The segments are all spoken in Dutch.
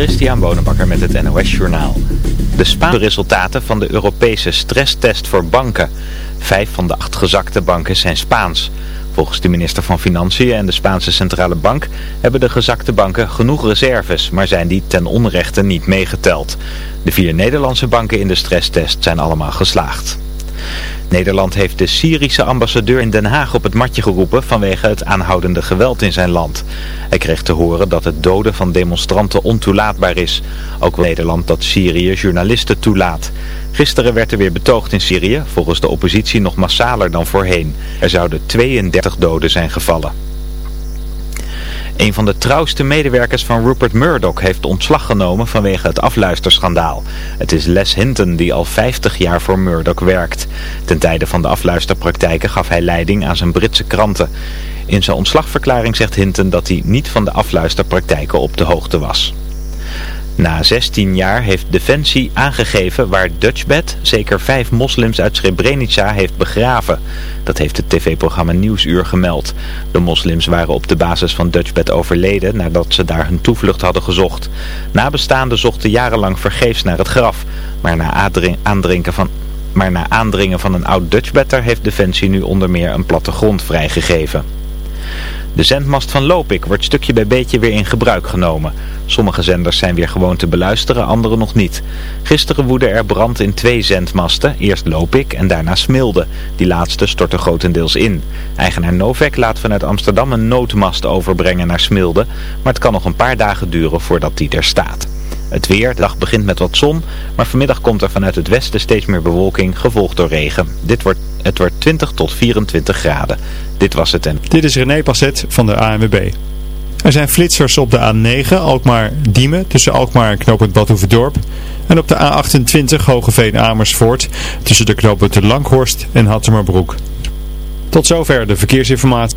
Christian Bonenbakker met het NOS Journaal. De Spaanse resultaten van de Europese stresstest voor banken. Vijf van de acht gezakte banken zijn Spaans. Volgens de minister van Financiën en de Spaanse Centrale Bank hebben de gezakte banken genoeg reserves, maar zijn die ten onrechte niet meegeteld. De vier Nederlandse banken in de stresstest zijn allemaal geslaagd. Nederland heeft de Syrische ambassadeur in Den Haag op het matje geroepen vanwege het aanhoudende geweld in zijn land. Hij kreeg te horen dat het doden van demonstranten ontoelaatbaar is. Ook Nederland dat Syrië journalisten toelaat. Gisteren werd er weer betoogd in Syrië, volgens de oppositie nog massaler dan voorheen. Er zouden 32 doden zijn gevallen. Een van de trouwste medewerkers van Rupert Murdoch heeft ontslag genomen vanwege het afluisterschandaal. Het is Les Hinton die al 50 jaar voor Murdoch werkt. Ten tijde van de afluisterpraktijken gaf hij leiding aan zijn Britse kranten. In zijn ontslagverklaring zegt Hinton dat hij niet van de afluisterpraktijken op de hoogte was. Na 16 jaar heeft Defensie aangegeven waar Dutchbed zeker vijf moslims uit Srebrenica heeft begraven. Dat heeft het tv-programma Nieuwsuur gemeld. De moslims waren op de basis van Dutchbed overleden nadat ze daar hun toevlucht hadden gezocht. Nabestaanden zochten jarenlang vergeefs naar het graf, maar na aandringen van... Maar na aandringen van een oud Dutchbedder heeft Defensie nu onder meer een plattegrond vrijgegeven. De zendmast van Lopik wordt stukje bij beetje weer in gebruik genomen. Sommige zenders zijn weer gewoon te beluisteren, andere nog niet. Gisteren woedde er brand in twee zendmasten, eerst Lopik en daarna Smilde. Die laatste stortte grotendeels in. Eigenaar Novek laat vanuit Amsterdam een noodmast overbrengen naar Smilde, maar het kan nog een paar dagen duren voordat die er staat. Het weer, dag begint met wat zon, maar vanmiddag komt er vanuit het westen steeds meer bewolking, gevolgd door regen. Dit wordt, het wordt 20 tot 24 graden. Dit was het en... Dit is René Passet van de ANWB. Er zijn flitsers op de A9 Alkmaar-Diemen tussen Alkmaar en knooppunt Badhoevedorp. En op de A28 Hogeveen-Amersfoort tussen de knooppunten Langhorst en Hattemerbroek. Tot zover de verkeersinformatie.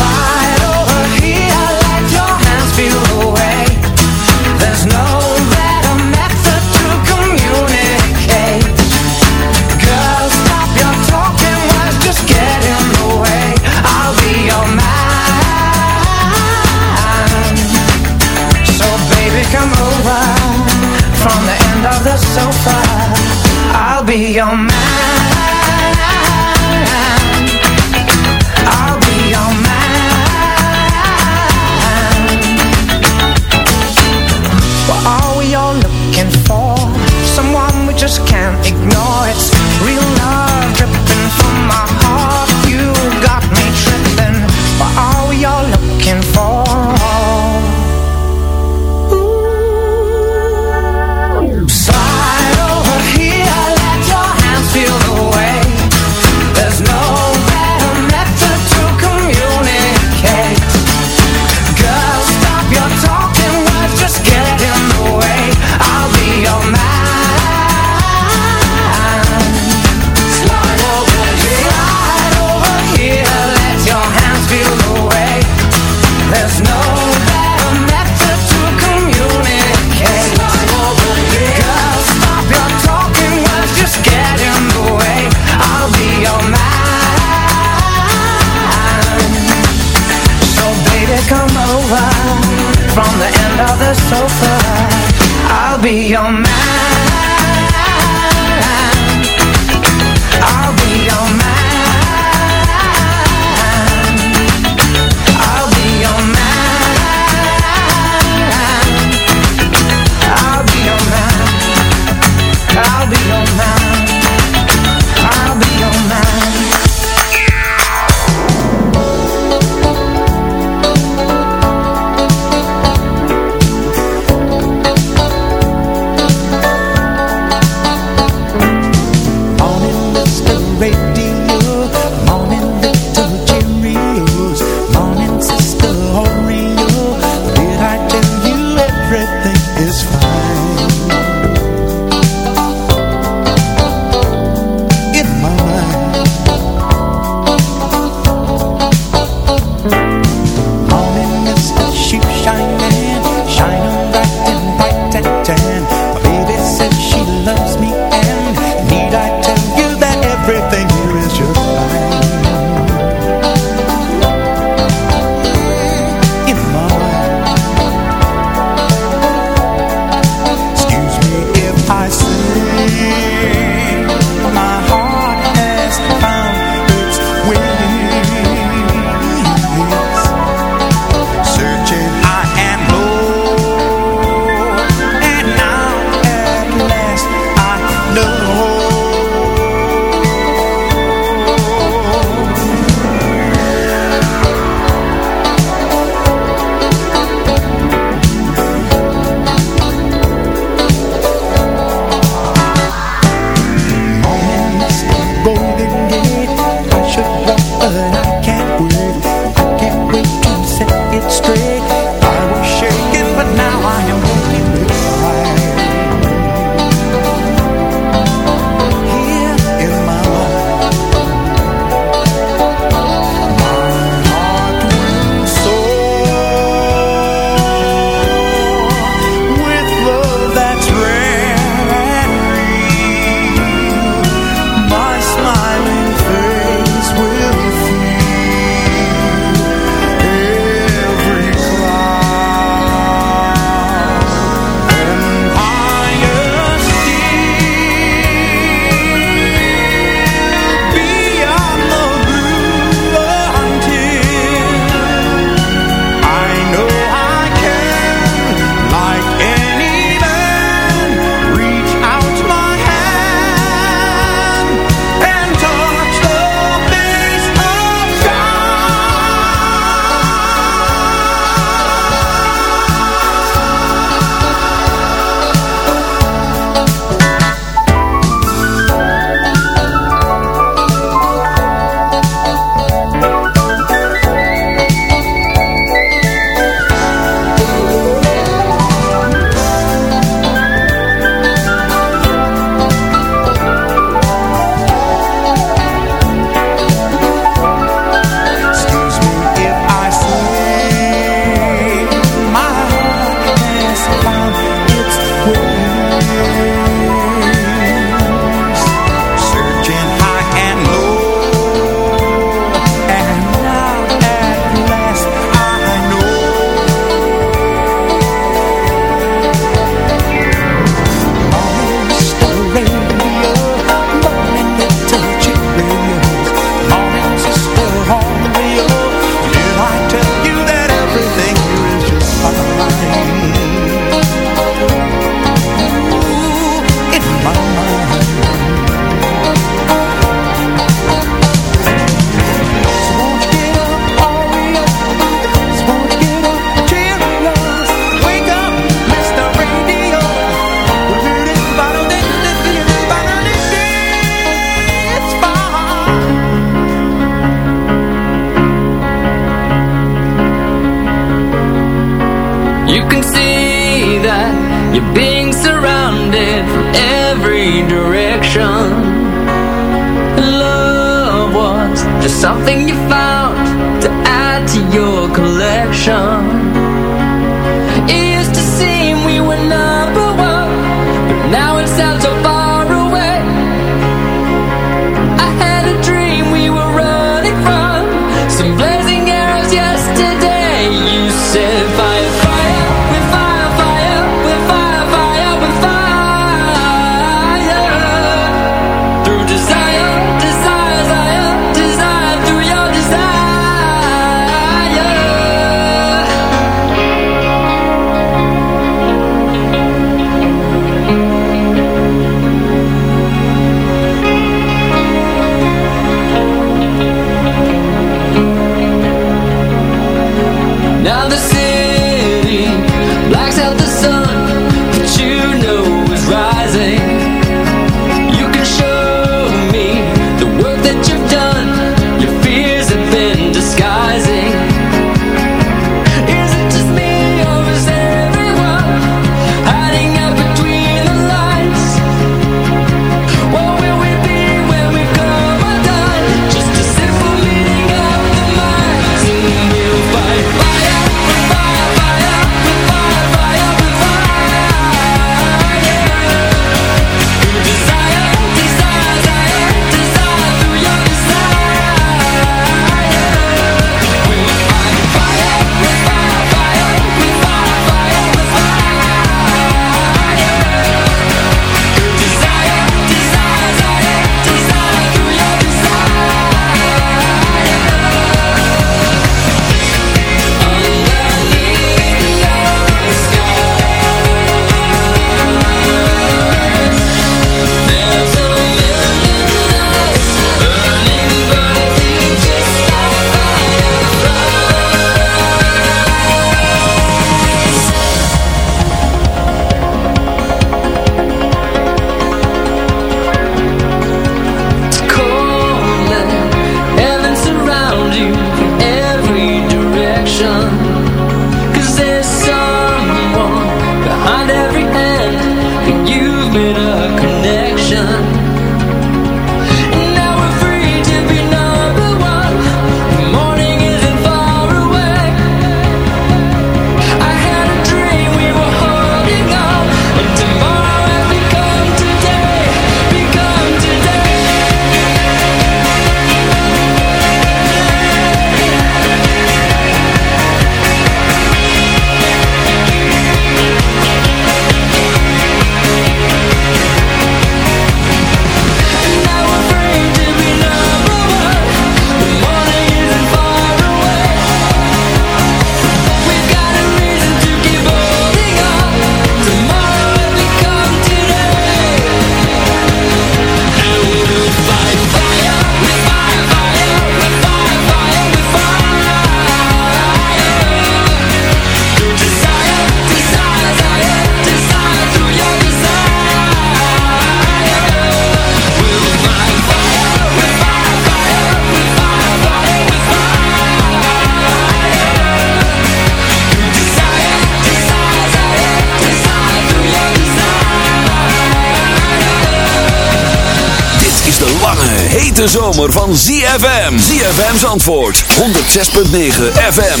Zomer van ZFM. ZFM's antwoord. 106.9 FM.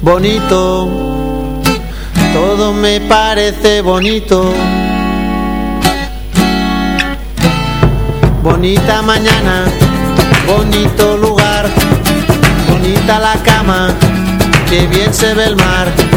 Bonito. Todo me parece bonito. Bonita mañana. Bonito lugar. Bonita la cama. Que bien se ve el mar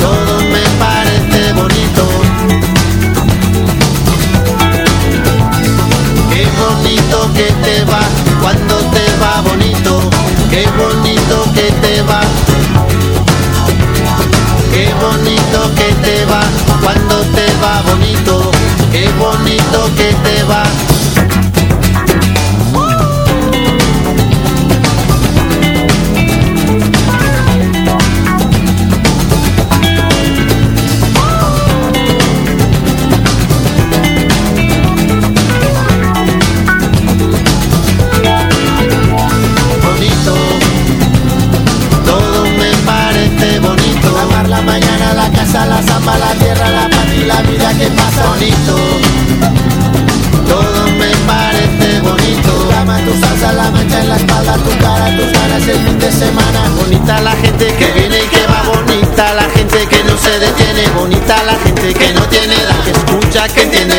Todo me parece bonito. Qué bonito que te va cuando te va bonito. Qué bonito que te va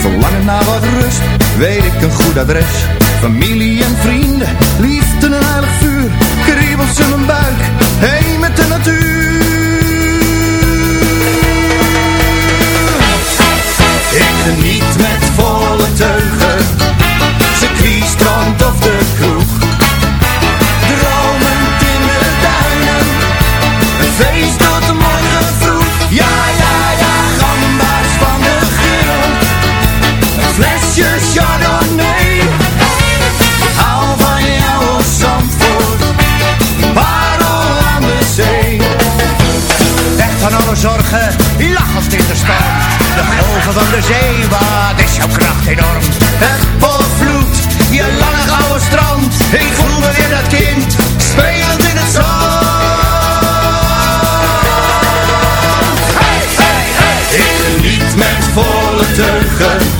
Verlangen naar wat rust, weet ik een goed adres. Familie en vrienden, liefde en heilig vuur. Kriebels in mijn buik, heen met de natuur. Lach zorgen, lachend in de storm. De golven van de zee, wat is jouw kracht enorm? Het volvloed, je lange gouden strand. Ik voel me weer dat kind, spelend in het zand. Hey, hey! Ik geniet met volle teugen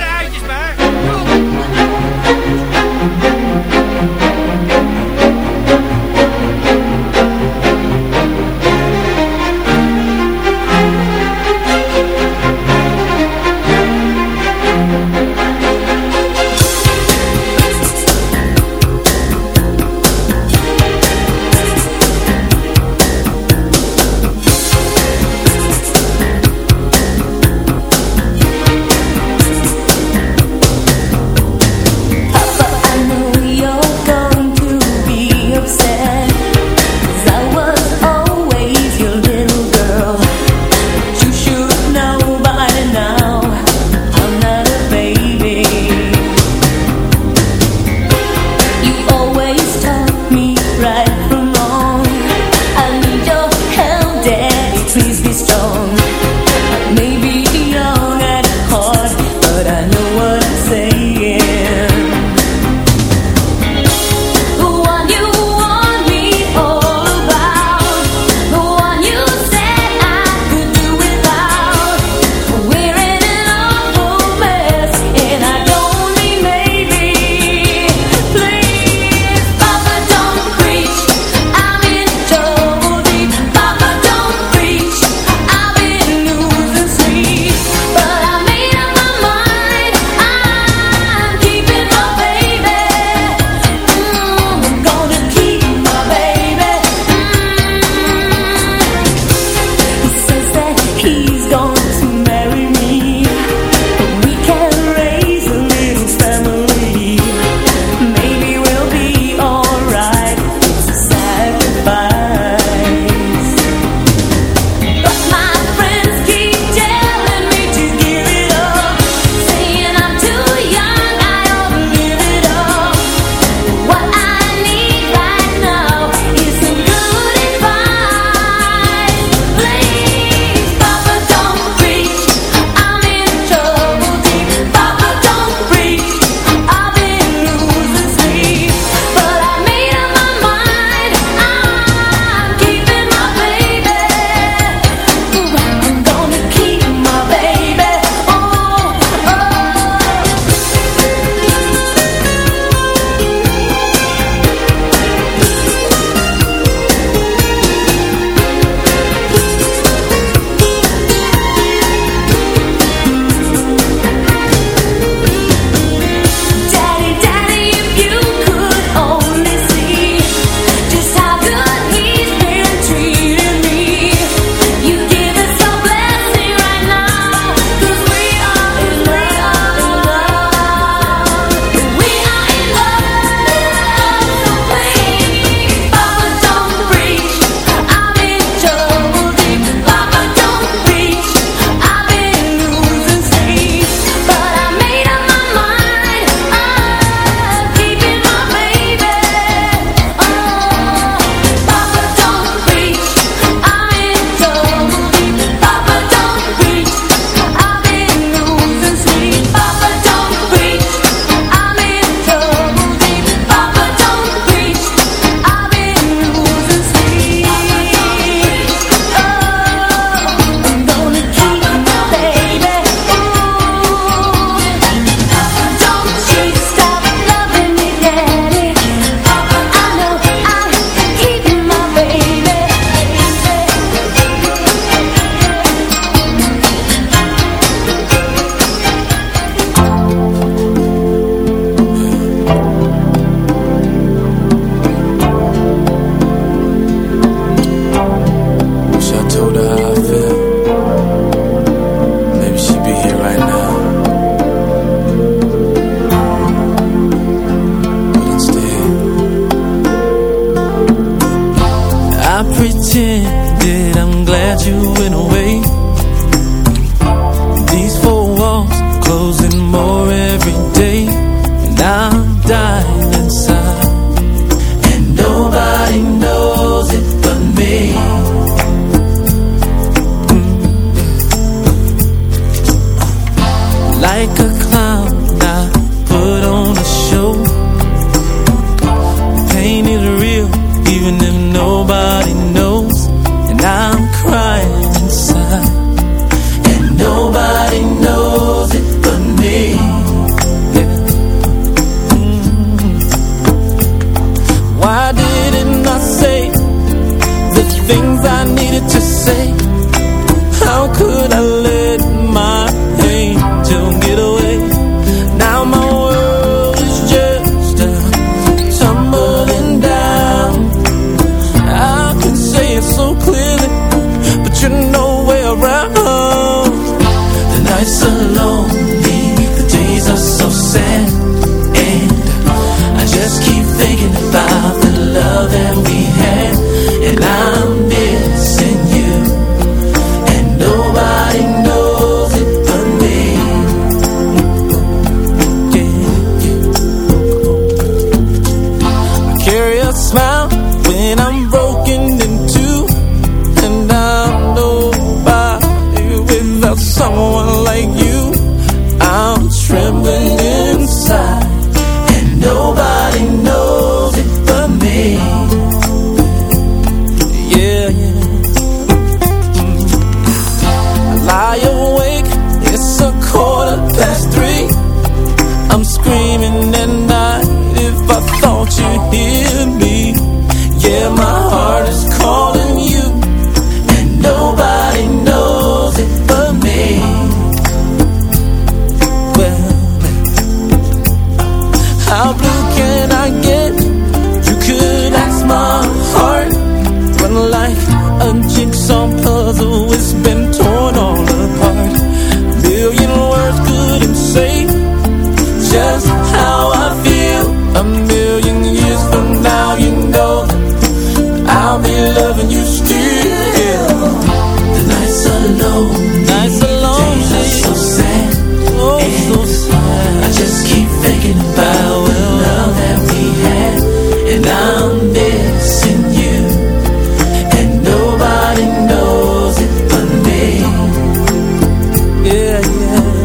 Yeah,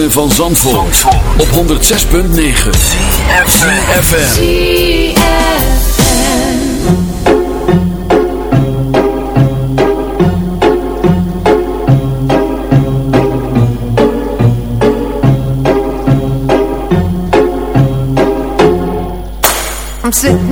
van Zandvoort, Zandvoort. op 106.9 CFFM I'm sitting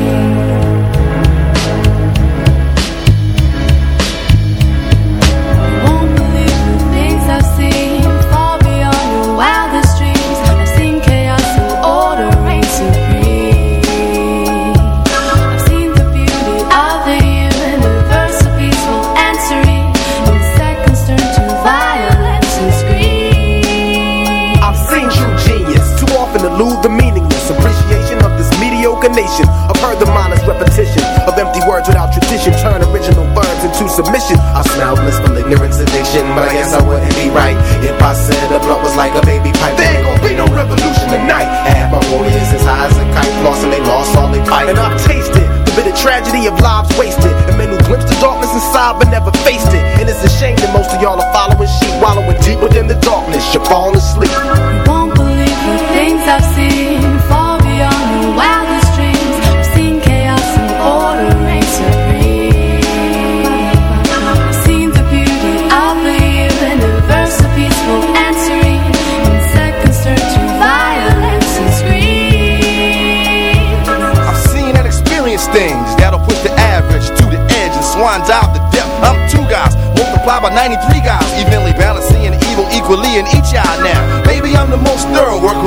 like a baby pipe. There ain't gonna be no revolution tonight. Half my warriors as high as a kite, lost and they lost all they fight. And I've tasted the bitter tragedy of lives wasted, and men who glimpsed the darkness inside but never faced it. And it's a shame that most of y'all are following sheep, wallowing deep within the darkness. You're falling asleep.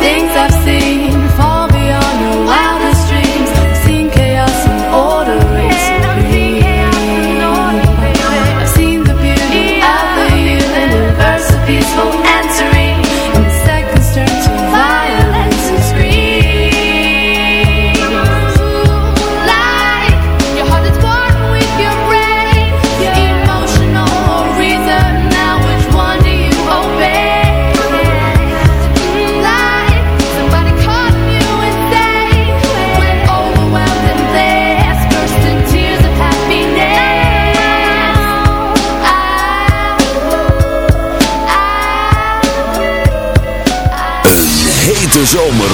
things I've seen.